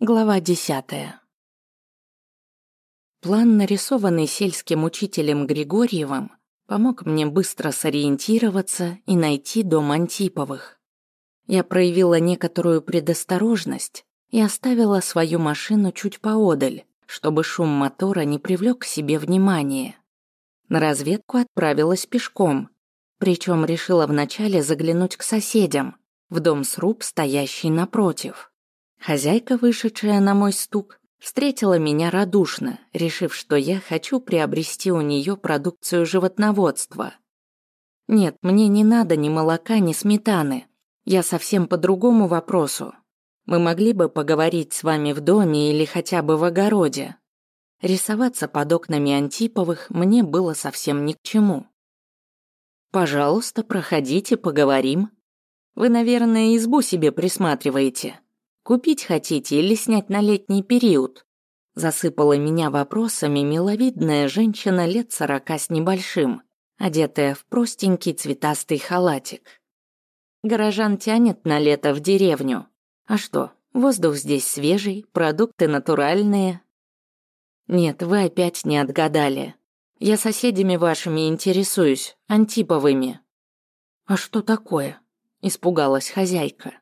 Глава десятая. План, нарисованный сельским учителем Григорьевым, помог мне быстро сориентироваться и найти дом Антиповых. Я проявила некоторую предосторожность и оставила свою машину чуть поодаль, чтобы шум мотора не привлек к себе внимания. На разведку отправилась пешком, причем решила вначале заглянуть к соседям, в дом сруб, стоящий напротив. Хозяйка, вышедшая на мой стук, встретила меня радушно, решив, что я хочу приобрести у нее продукцию животноводства. Нет, мне не надо ни молока, ни сметаны. Я совсем по другому вопросу. Мы могли бы поговорить с вами в доме или хотя бы в огороде. Рисоваться под окнами Антиповых мне было совсем ни к чему. Пожалуйста, проходите, поговорим. Вы, наверное, избу себе присматриваете. Купить хотите или снять на летний период? Засыпала меня вопросами миловидная женщина лет сорока с небольшим, одетая в простенький цветастый халатик. Горожан тянет на лето в деревню. А что, воздух здесь свежий, продукты натуральные. Нет, вы опять не отгадали. Я соседями вашими интересуюсь, антиповыми. А что такое? Испугалась хозяйка.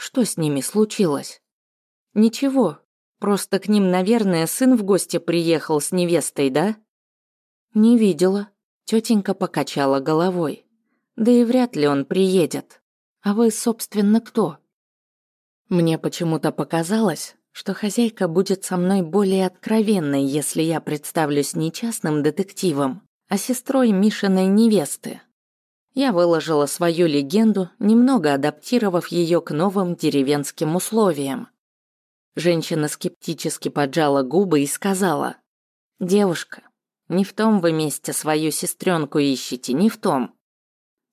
Что с ними случилось? Ничего, просто к ним, наверное, сын в гости приехал с невестой, да? Не видела. Тетенька покачала головой. Да и вряд ли он приедет. А вы, собственно, кто? Мне почему-то показалось, что хозяйка будет со мной более откровенной, если я представлюсь не частным детективом, а сестрой Мишиной невесты. Я выложила свою легенду, немного адаптировав ее к новым деревенским условиям. Женщина скептически поджала губы и сказала, «Девушка, не в том вы месте свою сестренку ищете, не в том».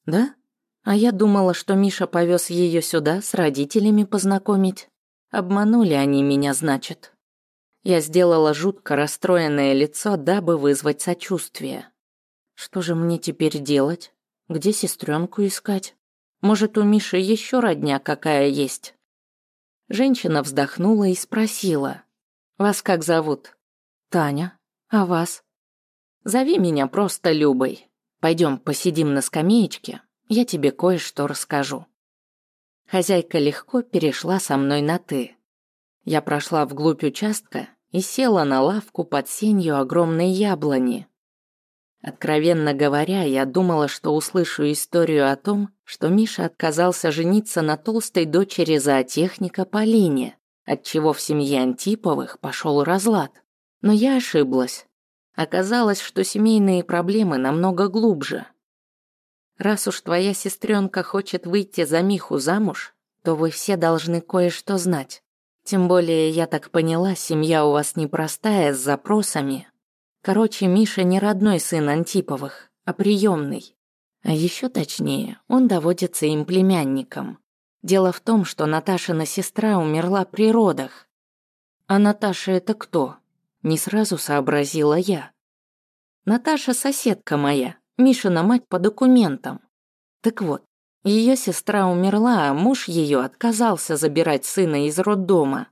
«Да? А я думала, что Миша повез ее сюда с родителями познакомить. Обманули они меня, значит». Я сделала жутко расстроенное лицо, дабы вызвать сочувствие. Что же мне теперь делать? Где сестренку искать? Может, у Миши еще родня какая есть? Женщина вздохнула и спросила. «Вас как зовут?» «Таня. А вас?» «Зови меня просто Любой. Пойдем посидим на скамеечке, я тебе кое-что расскажу». Хозяйка легко перешла со мной на «ты». Я прошла вглубь участка и села на лавку под сенью огромной яблони, Откровенно говоря, я думала, что услышу историю о том, что Миша отказался жениться на толстой дочери зоотехника Полине, отчего в семье Антиповых пошел разлад. Но я ошиблась. Оказалось, что семейные проблемы намного глубже. Раз уж твоя сестренка хочет выйти за Миху замуж, то вы все должны кое-что знать. Тем более, я так поняла, семья у вас непростая, с запросами, Короче, Миша не родной сын Антиповых, а приемный. А еще точнее, он доводится им племянником. Дело в том, что Наташина сестра умерла при родах. А Наташа это кто? Не сразу сообразила я. Наташа соседка моя, Мишина мать по документам. Так вот, ее сестра умерла, а муж ее отказался забирать сына из роддома.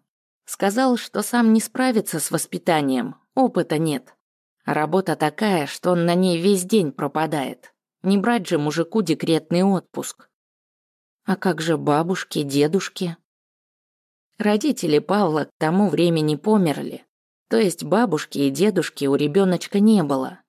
Сказал, что сам не справится с воспитанием, опыта нет. Работа такая, что он на ней весь день пропадает. Не брать же мужику декретный отпуск. А как же бабушки, дедушки? Родители Павла к тому времени померли. То есть бабушки и дедушки у ребеночка не было.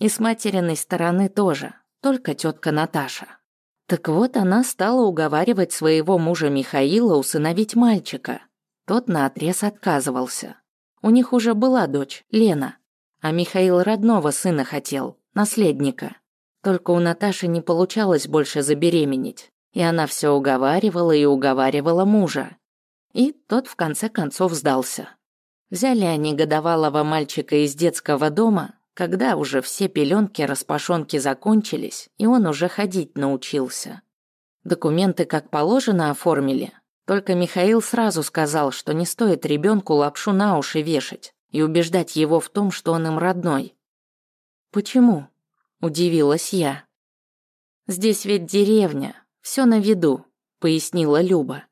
И с материной стороны тоже, только тетка Наташа. Так вот она стала уговаривать своего мужа Михаила усыновить мальчика. Тот наотрез отказывался. У них уже была дочь, Лена. А Михаил родного сына хотел, наследника. Только у Наташи не получалось больше забеременеть, и она все уговаривала и уговаривала мужа. И тот в конце концов сдался. Взяли они годовалого мальчика из детского дома, когда уже все пеленки-распашонки закончились, и он уже ходить научился. Документы как положено оформили, только Михаил сразу сказал, что не стоит ребенку лапшу на уши вешать и убеждать его в том, что он им родной. «Почему?» – удивилась я. «Здесь ведь деревня, все на виду», – пояснила Люба.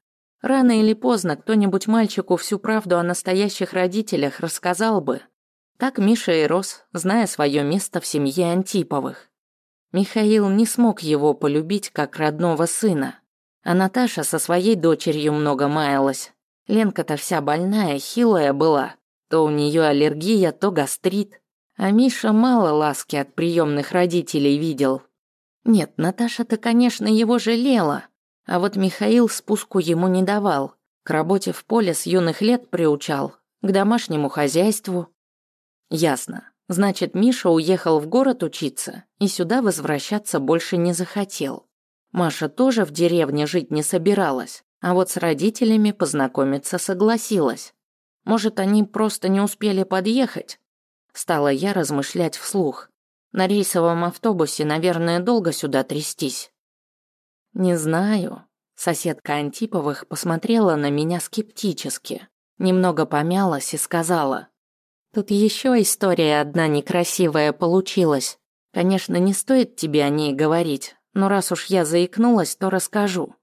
Рано или поздно кто-нибудь мальчику всю правду о настоящих родителях рассказал бы. Так Миша и рос, зная свое место в семье Антиповых. Михаил не смог его полюбить как родного сына. А Наташа со своей дочерью много маялась. Ленка-то вся больная, хилая была. То у нее аллергия, то гастрит. А Миша мало ласки от приемных родителей видел. Нет, Наташа-то, конечно, его жалела. А вот Михаил спуску ему не давал. К работе в поле с юных лет приучал. К домашнему хозяйству. Ясно. Значит, Миша уехал в город учиться и сюда возвращаться больше не захотел. Маша тоже в деревне жить не собиралась, а вот с родителями познакомиться согласилась. Может, они просто не успели подъехать? Стала я размышлять вслух. На рейсовом автобусе, наверное, долго сюда трястись. Не знаю. Соседка Антиповых посмотрела на меня скептически, немного помялась и сказала. Тут еще история одна некрасивая получилась. Конечно, не стоит тебе о ней говорить, но раз уж я заикнулась, то расскажу.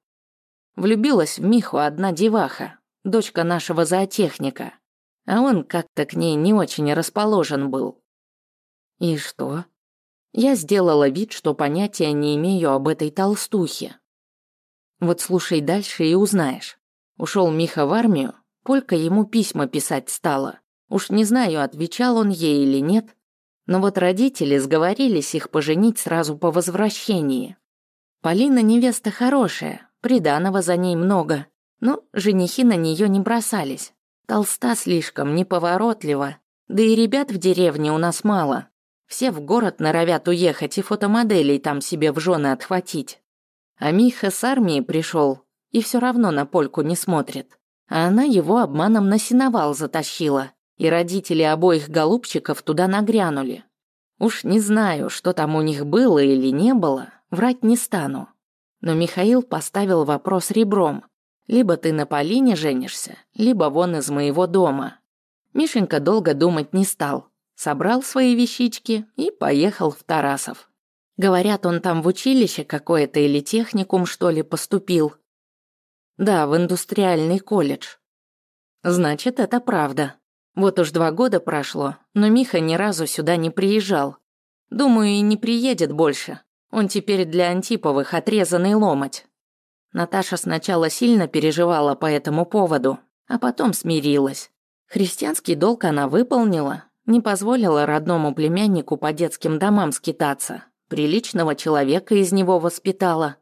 Влюбилась в Миху одна деваха, дочка нашего зоотехника, а он как-то к ней не очень расположен был. И что? Я сделала вид, что понятия не имею об этой толстухе. Вот слушай дальше и узнаешь. Ушел Миха в армию, Полька ему письма писать стала. Уж не знаю, отвечал он ей или нет, но вот родители сговорились их поженить сразу по возвращении. Полина невеста хорошая, приданого за ней много, но женихи на нее не бросались. Толста слишком, неповоротлива, да и ребят в деревне у нас мало. Все в город норовят уехать и фотомоделей там себе в жены отхватить. А Миха с армии пришел и все равно на польку не смотрит. А она его обманом на сеновал затащила и родители обоих голубчиков туда нагрянули. Уж не знаю, что там у них было или не было, врать не стану. Но Михаил поставил вопрос ребром. Либо ты на Полине женишься, либо вон из моего дома. Мишенька долго думать не стал. Собрал свои вещички и поехал в Тарасов. Говорят, он там в училище какое-то или техникум, что ли, поступил. Да, в индустриальный колледж. Значит, это правда. Вот уж два года прошло, но Миха ни разу сюда не приезжал. Думаю, и не приедет больше. Он теперь для Антиповых отрезанный ломоть. Наташа сначала сильно переживала по этому поводу, а потом смирилась. Христианский долг она выполнила, не позволила родному племяннику по детским домам скитаться, приличного человека из него воспитала.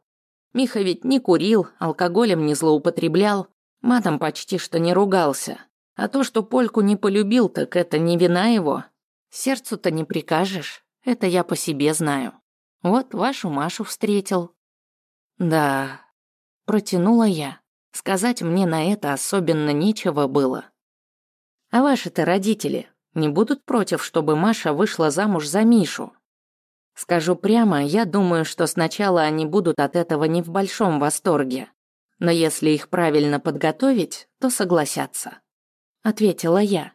Миха ведь не курил, алкоголем не злоупотреблял, матом почти что не ругался, а то, что Польку не полюбил, так это не вина его. Сердцу-то не прикажешь, это я по себе знаю. Вот вашу Машу встретил. Да, протянула я. Сказать мне на это особенно нечего было. А ваши-то родители не будут против, чтобы Маша вышла замуж за Мишу? Скажу прямо, я думаю, что сначала они будут от этого не в большом восторге. Но если их правильно подготовить, то согласятся ответила я.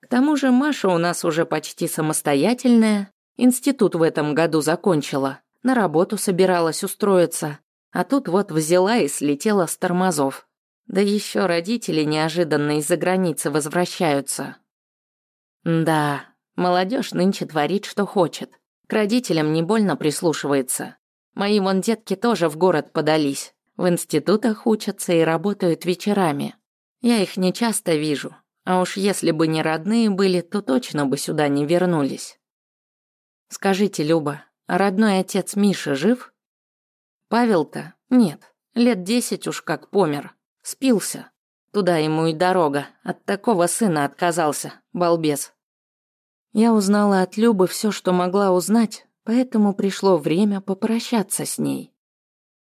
К тому же Маша у нас уже почти самостоятельная, институт в этом году закончила, на работу собиралась устроиться, а тут вот взяла и слетела с тормозов. Да еще родители неожиданно из-за границы возвращаются. Да, молодежь нынче творит, что хочет. К родителям не больно прислушивается. Мои вон детки тоже в город подались. В институтах учатся и работают вечерами. Я их не часто вижу, а уж если бы не родные были, то точно бы сюда не вернулись. Скажите, Люба, а родной отец Миша жив? Павел-то? Нет, лет десять уж как помер. Спился. Туда ему и дорога. От такого сына отказался, балбес. Я узнала от Любы все, что могла узнать, поэтому пришло время попрощаться с ней.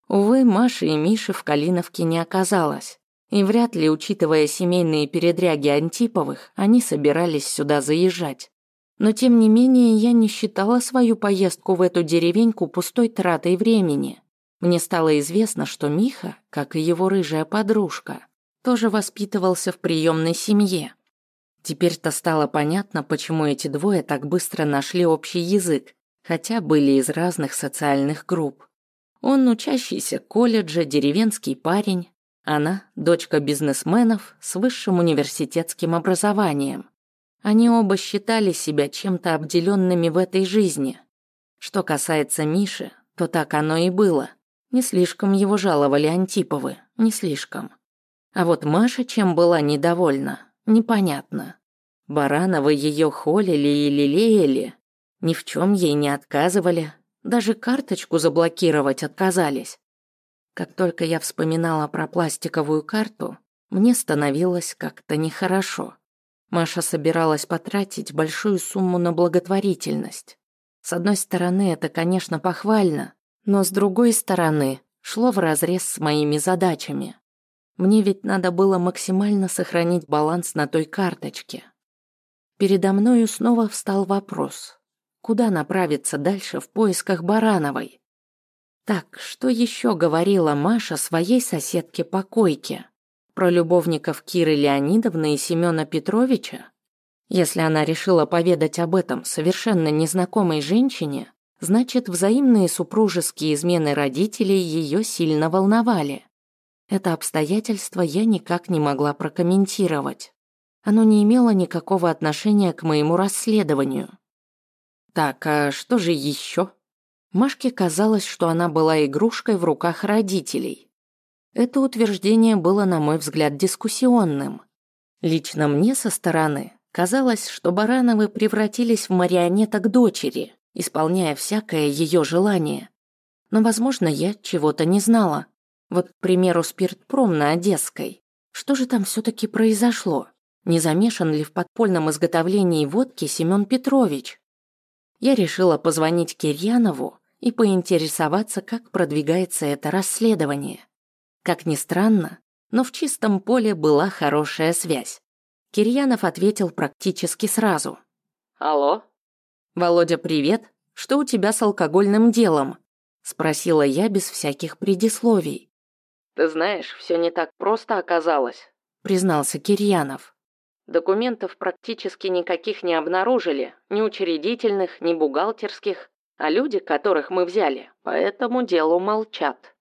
Увы, Маши и Миши в Калиновке не оказалось. И вряд ли, учитывая семейные передряги Антиповых, они собирались сюда заезжать. Но тем не менее я не считала свою поездку в эту деревеньку пустой тратой времени. Мне стало известно, что Миха, как и его рыжая подружка, тоже воспитывался в приемной семье. Теперь-то стало понятно, почему эти двое так быстро нашли общий язык, хотя были из разных социальных групп. Он учащийся колледжа, деревенский парень, Она – дочка бизнесменов с высшим университетским образованием. Они оба считали себя чем-то обделенными в этой жизни. Что касается Миши, то так оно и было. Не слишком его жаловали Антиповы, не слишком. А вот Маша чем была недовольна, непонятно. Барановы ее холили и лелеяли, ни в чем ей не отказывали, даже карточку заблокировать отказались. Как только я вспоминала про пластиковую карту, мне становилось как-то нехорошо. Маша собиралась потратить большую сумму на благотворительность. С одной стороны, это, конечно, похвально, но с другой стороны, шло вразрез с моими задачами. Мне ведь надо было максимально сохранить баланс на той карточке. Передо мною снова встал вопрос. Куда направиться дальше в поисках Барановой? Так, что еще говорила Маша своей соседке по койке? Про любовников Киры Леонидовны и Семена Петровича? Если она решила поведать об этом совершенно незнакомой женщине, значит, взаимные супружеские измены родителей ее сильно волновали. Это обстоятельство я никак не могла прокомментировать. Оно не имело никакого отношения к моему расследованию. Так, а что же еще? Машке казалось, что она была игрушкой в руках родителей. Это утверждение было, на мой взгляд, дискуссионным. Лично мне со стороны казалось, что Барановы превратились в марионеток дочери, исполняя всякое ее желание. Но, возможно, я чего-то не знала. Вот, к примеру, спиртпром на Одесской. Что же там все-таки произошло? Не замешан ли в подпольном изготовлении водки Семен Петрович? Я решила позвонить Кирьянову и поинтересоваться, как продвигается это расследование. Как ни странно, но в чистом поле была хорошая связь. Кирьянов ответил практически сразу. «Алло?» «Володя, привет. Что у тебя с алкогольным делом?» Спросила я без всяких предисловий. «Ты знаешь, все не так просто оказалось», признался Кирьянов. «Документов практически никаких не обнаружили, ни учредительных, ни бухгалтерских а люди, которых мы взяли, по этому делу молчат.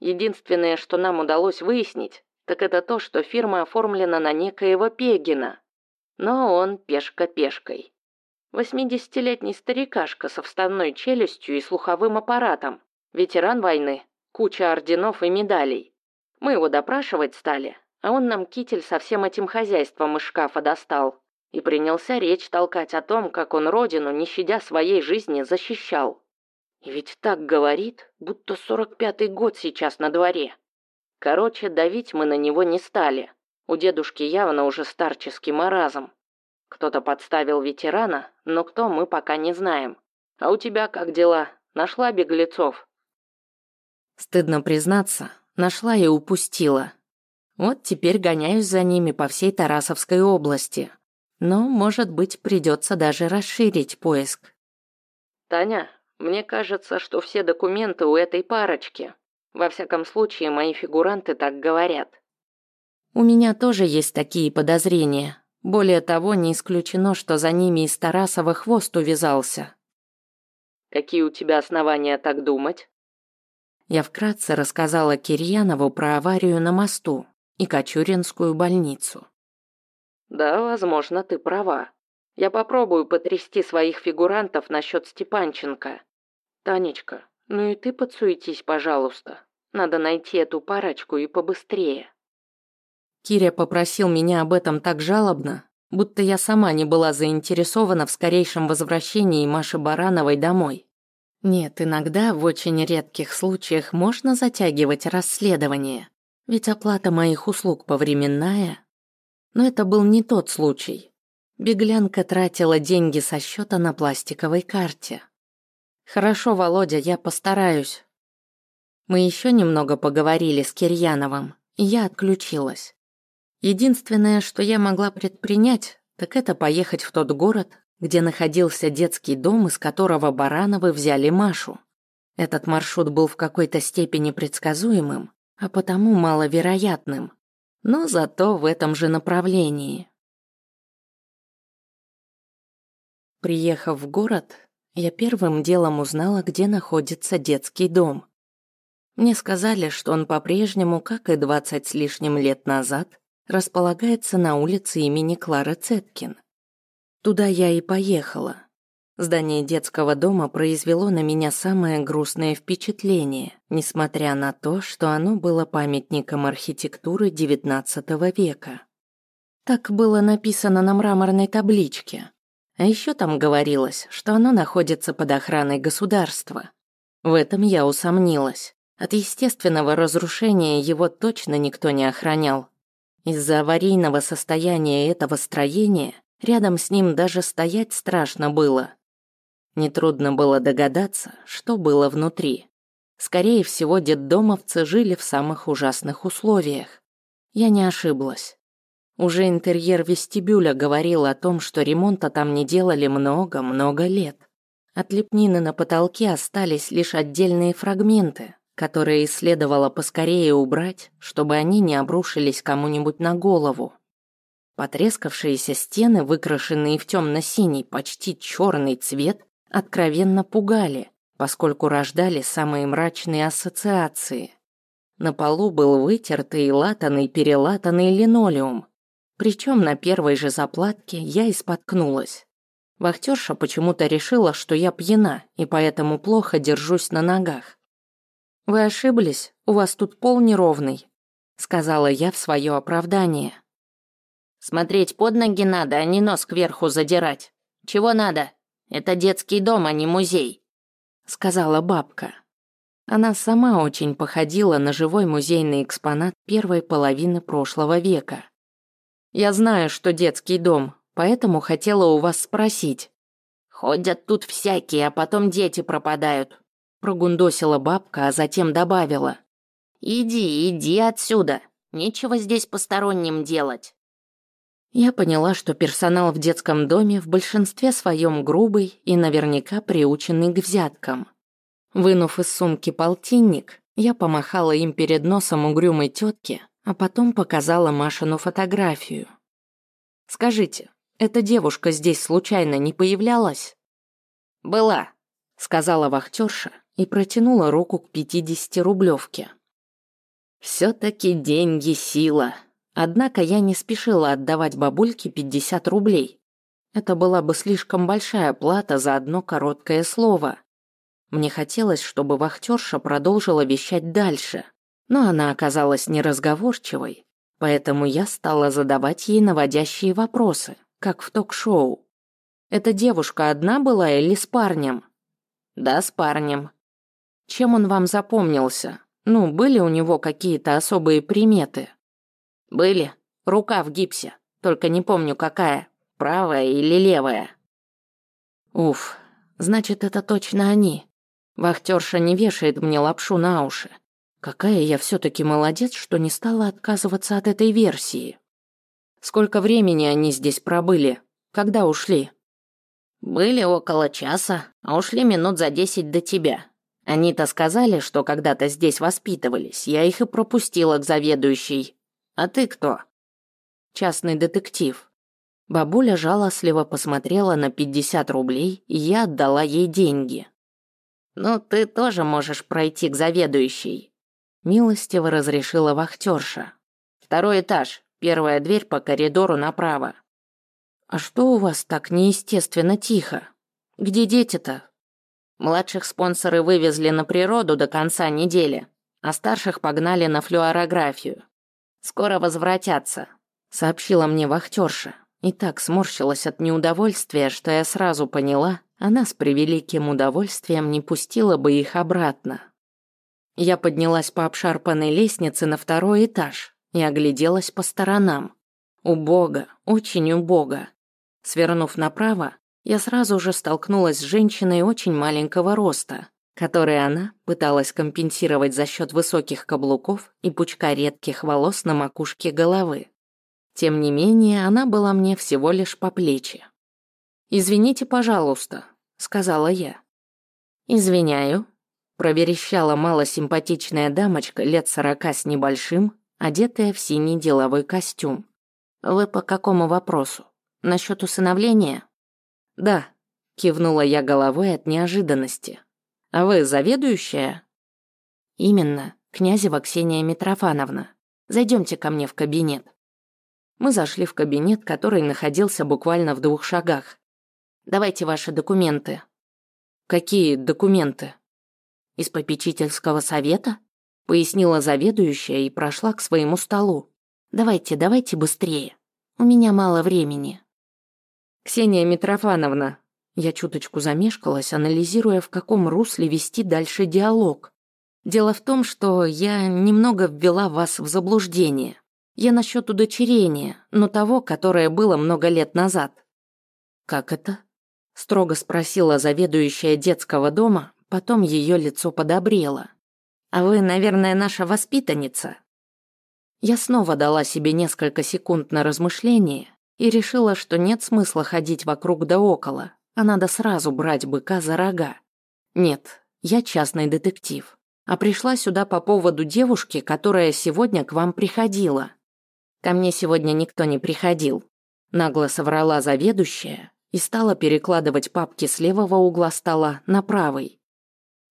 Единственное, что нам удалось выяснить, так это то, что фирма оформлена на некоего Пегина. Но он пешка пешкой. Восьмидесятилетний старикашка со вставной челюстью и слуховым аппаратом, ветеран войны, куча орденов и медалей. Мы его допрашивать стали, а он нам китель со всем этим хозяйством из шкафа достал и принялся речь толкать о том, как он родину, не щадя своей жизни, защищал. И ведь так говорит, будто сорок пятый год сейчас на дворе. Короче, давить мы на него не стали. У дедушки явно уже старческий маразм. Кто-то подставил ветерана, но кто мы пока не знаем. А у тебя как дела? Нашла беглецов? Стыдно признаться, нашла и упустила. Вот теперь гоняюсь за ними по всей Тарасовской области. Но, может быть, придется даже расширить поиск. Таня, мне кажется, что все документы у этой парочки. Во всяком случае, мои фигуранты так говорят. У меня тоже есть такие подозрения. Более того, не исключено, что за ними из Тарасова хвост увязался. Какие у тебя основания так думать? Я вкратце рассказала Кирьянову про аварию на мосту и Кочуринскую больницу. Да, возможно, ты права. Я попробую потрясти своих фигурантов насчет Степанченко. Танечка, ну и ты подсуетись, пожалуйста. Надо найти эту парочку и побыстрее. Киря попросил меня об этом так жалобно, будто я сама не была заинтересована в скорейшем возвращении Маши Барановой домой. Нет, иногда, в очень редких случаях, можно затягивать расследование, ведь оплата моих услуг повременная, но это был не тот случай. Беглянка тратила деньги со счета на пластиковой карте. «Хорошо, Володя, я постараюсь». Мы еще немного поговорили с Кирьяновым, и я отключилась. Единственное, что я могла предпринять, так это поехать в тот город, где находился детский дом, из которого Барановы взяли Машу. Этот маршрут был в какой-то степени предсказуемым, а потому маловероятным но зато в этом же направлении. Приехав в город, я первым делом узнала, где находится детский дом. Мне сказали, что он по-прежнему, как и двадцать с лишним лет назад, располагается на улице имени Клары Цеткин. Туда я и поехала. Здание детского дома произвело на меня самое грустное впечатление, несмотря на то, что оно было памятником архитектуры XIX века. Так было написано на мраморной табличке. А еще там говорилось, что оно находится под охраной государства. В этом я усомнилась. От естественного разрушения его точно никто не охранял. Из-за аварийного состояния этого строения рядом с ним даже стоять страшно было. Нетрудно было догадаться, что было внутри. Скорее всего, детдомовцы жили в самых ужасных условиях. Я не ошиблась. Уже интерьер вестибюля говорил о том, что ремонта там не делали много-много лет. От лепнины на потолке остались лишь отдельные фрагменты, которые следовало поскорее убрать, чтобы они не обрушились кому-нибудь на голову. Потрескавшиеся стены, выкрашенные в темно-синий, почти черный цвет, откровенно пугали, поскольку рождали самые мрачные ассоциации. На полу был вытертый и латанный перелатанный линолеум, причем на первой же заплатке я и споткнулась. Вахтерша почему-то решила, что я пьяна и поэтому плохо держусь на ногах. «Вы ошиблись, у вас тут пол неровный», — сказала я в свое оправдание. «Смотреть под ноги надо, а не нос кверху задирать. Чего надо? Это детский дом, а не музей», — сказала бабка. Она сама очень походила на живой музейный экспонат первой половины прошлого века. Я знаю, что детский дом, поэтому хотела у вас спросить. Ходят тут всякие, а потом дети пропадают. Прогундосила бабка, а затем добавила. Иди, иди отсюда. Нечего здесь посторонним делать. Я поняла, что персонал в детском доме в большинстве своем грубый и наверняка приученный к взяткам. Вынув из сумки полтинник, я помахала им перед носом угрюмой тетки, а потом показала Машину фотографию. «Скажите, эта девушка здесь случайно не появлялась?» «Была», — сказала вахтерша и протянула руку к пятидесятирублевке. «Все-таки деньги — сила», Однако я не спешила отдавать бабульке 50 рублей. Это была бы слишком большая плата за одно короткое слово. Мне хотелось, чтобы вахтерша продолжила вещать дальше, но она оказалась неразговорчивой, поэтому я стала задавать ей наводящие вопросы, как в ток-шоу. Эта девушка одна была или с парнем? Да, с парнем. Чем он вам запомнился? Ну, были у него какие-то особые приметы? Были. Рука в гипсе. Только не помню, какая. Правая или левая. Уф, значит, это точно они. Вахтерша не вешает мне лапшу на уши. Какая я все-таки молодец, что не стала отказываться от этой версии. Сколько времени они здесь пробыли? Когда ушли? Были около часа, а ушли минут за десять до тебя. Они-то сказали, что когда-то здесь воспитывались. Я их и пропустила к заведующей. А ты кто? Частный детектив. Бабуля жалостливо посмотрела на 50 рублей, и я отдала ей деньги. Ну, ты тоже можешь пройти к заведующей. Милостиво разрешила вахтерша. Второй этаж, первая дверь по коридору направо. А что у вас так неестественно тихо? Где дети-то? Младших спонсоры вывезли на природу до конца недели, а старших погнали на флюорографию. Скоро возвратятся, сообщила мне вахтерша. И так сморщилась от неудовольствия, что я сразу поняла, она с превеликим удовольствием не пустила бы их обратно. Я поднялась по обшарпанной лестнице на второй этаж и огляделась по сторонам. Убого, очень убого. Свернув направо, я сразу же столкнулась с женщиной очень маленького роста, которой она пыталась компенсировать за счет высоких каблуков и пучка редких волос на макушке головы. Тем не менее, она была мне всего лишь по плечи. «Извините, пожалуйста», — сказала я. «Извиняю», проверещала малосимпатичная дамочка лет сорока с небольшим, одетая в синий деловой костюм. «Вы по какому вопросу? Насчет усыновления?» «Да», — кивнула я головой от неожиданности. «А вы заведующая?» Именно, князева Ксения Митрофановна. Зайдемте ко мне в кабинет. Мы зашли в кабинет, который находился буквально в двух шагах. Давайте ваши документы. Какие документы? Из попечительского совета? Пояснила заведующая и прошла к своему столу. Давайте, давайте быстрее. У меня мало времени. Ксения Митрофановна. Я чуточку замешкалась, анализируя, в каком русле вести дальше диалог. Дело в том, что я немного ввела вас в заблуждение. Я насчет удочерения, но того, которое было много лет назад. Как это? Строго спросила заведующая детского дома, потом ее лицо подобрело. А вы, наверное, наша воспитанница? Я снова дала себе несколько секунд на размышление и решила, что нет смысла ходить вокруг да около, а надо сразу брать быка за рога. Нет, я частный детектив а пришла сюда по поводу девушки, которая сегодня к вам приходила. Ко мне сегодня никто не приходил. Нагло соврала заведующая и стала перекладывать папки с левого угла стола на правый.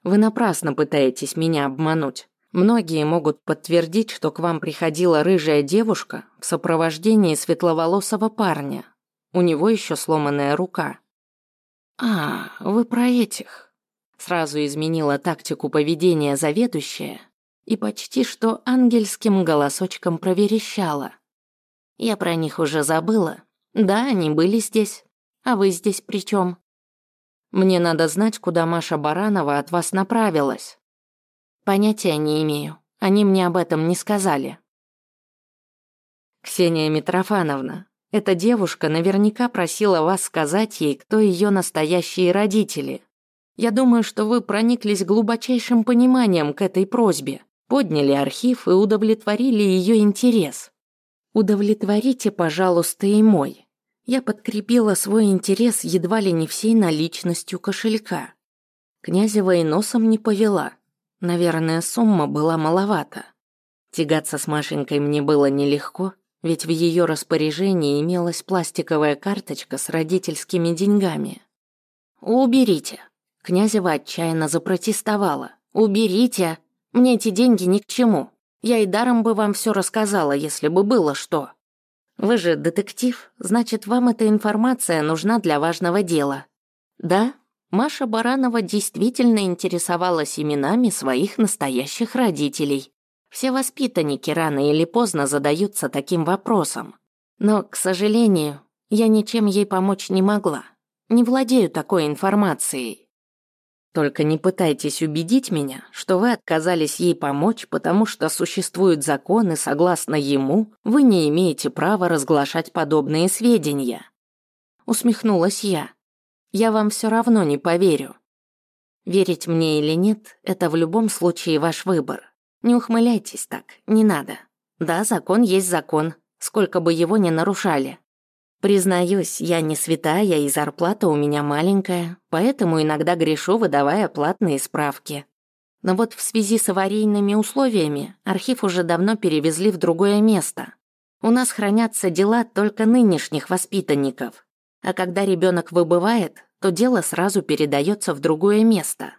Вы напрасно пытаетесь меня обмануть. Многие могут подтвердить, что к вам приходила рыжая девушка в сопровождении светловолосого парня. У него еще сломанная рука. А, вы про этих. Сразу изменила тактику поведения заведующая и почти что ангельским голосочком проверещала. Я про них уже забыла. Да, они были здесь. А вы здесь при чем? Мне надо знать, куда Маша Баранова от вас направилась. Понятия не имею. Они мне об этом не сказали. Ксения Митрофановна, эта девушка наверняка просила вас сказать ей, кто ее настоящие родители. Я думаю, что вы прониклись глубочайшим пониманием к этой просьбе, подняли архив и удовлетворили ее интерес. Удовлетворите, пожалуйста, и мой. Я подкрепила свой интерес едва ли не всей наличностью кошелька. Князева и носом не повела. Наверное, сумма была маловата. Тягаться с Машенькой мне было нелегко, ведь в ее распоряжении имелась пластиковая карточка с родительскими деньгами. «Уберите», Князева отчаянно запротестовала. «Уберите! Мне эти деньги ни к чему. Я и даром бы вам все рассказала, если бы было что. Вы же детектив, значит, вам эта информация нужна для важного дела. Да, Маша Баранова действительно интересовалась именами своих настоящих родителей. Все воспитанники рано или поздно задаются таким вопросом. Но, к сожалению, я ничем ей помочь не могла. Не владею такой информацией. Только не пытайтесь убедить меня, что вы отказались ей помочь, потому что существуют законы, согласно ему, вы не имеете права разглашать подобные сведения. Усмехнулась я. Я вам все равно не поверю. Верить мне или нет, это в любом случае ваш выбор. Не ухмыляйтесь так, не надо. Да, закон есть закон, сколько бы его ни нарушали. Признаюсь, я не святая и зарплата у меня маленькая, поэтому иногда грешу, выдавая платные справки. Но вот в связи с аварийными условиями архив уже давно перевезли в другое место. У нас хранятся дела только нынешних воспитанников. А когда ребенок выбывает, то дело сразу передается в другое место.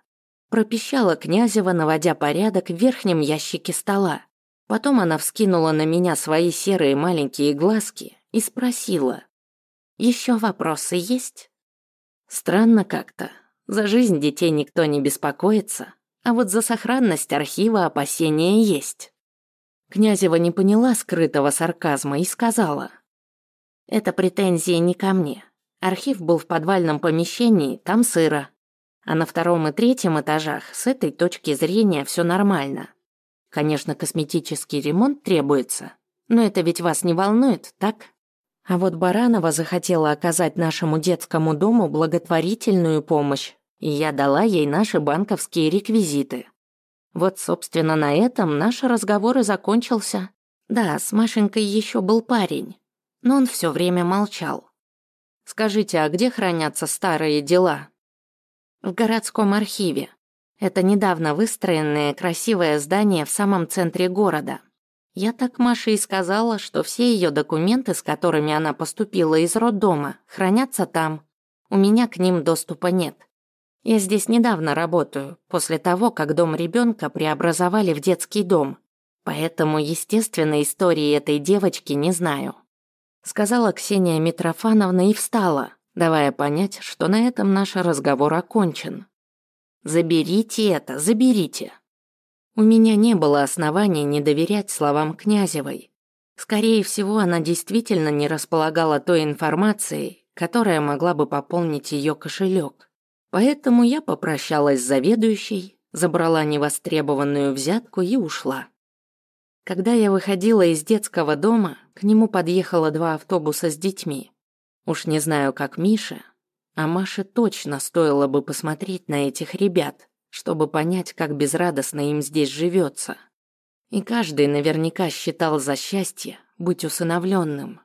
Пропищала Князева, наводя порядок в верхнем ящике стола. Потом она вскинула на меня свои серые маленькие глазки и спросила. Еще вопросы есть? Странно как-то. За жизнь детей никто не беспокоится, а вот за сохранность архива опасения есть. Князева не поняла скрытого сарказма и сказала. Это претензии не ко мне. Архив был в подвальном помещении, там сыро. А на втором и третьем этажах с этой точки зрения все нормально. Конечно, косметический ремонт требуется, но это ведь вас не волнует, так? А вот Баранова захотела оказать нашему детскому дому благотворительную помощь, и я дала ей наши банковские реквизиты. Вот, собственно, на этом наш разговор и закончился. Да, с Машенькой еще был парень, но он все время молчал. Скажите, а где хранятся старые дела? В городском архиве. Это недавно выстроенное красивое здание в самом центре города. Я так Маше и сказала, что все ее документы, с которыми она поступила из роддома, хранятся там. У меня к ним доступа нет. Я здесь недавно работаю, после того, как дом ребенка преобразовали в детский дом. Поэтому, естественно, истории этой девочки не знаю. Сказала Ксения Митрофановна и встала, давая понять, что на этом наш разговор окончен. «Заберите это, заберите». У меня не было оснований не доверять словам Князевой. Скорее всего, она действительно не располагала той информацией, которая могла бы пополнить ее кошелек. Поэтому я попрощалась с заведующей, забрала невостребованную взятку и ушла. Когда я выходила из детского дома, к нему подъехало два автобуса с детьми. Уж не знаю, как Миша, а Маше точно стоило бы посмотреть на этих ребят, чтобы понять, как безрадостно им здесь живется. И каждый наверняка считал за счастье быть усыновленным.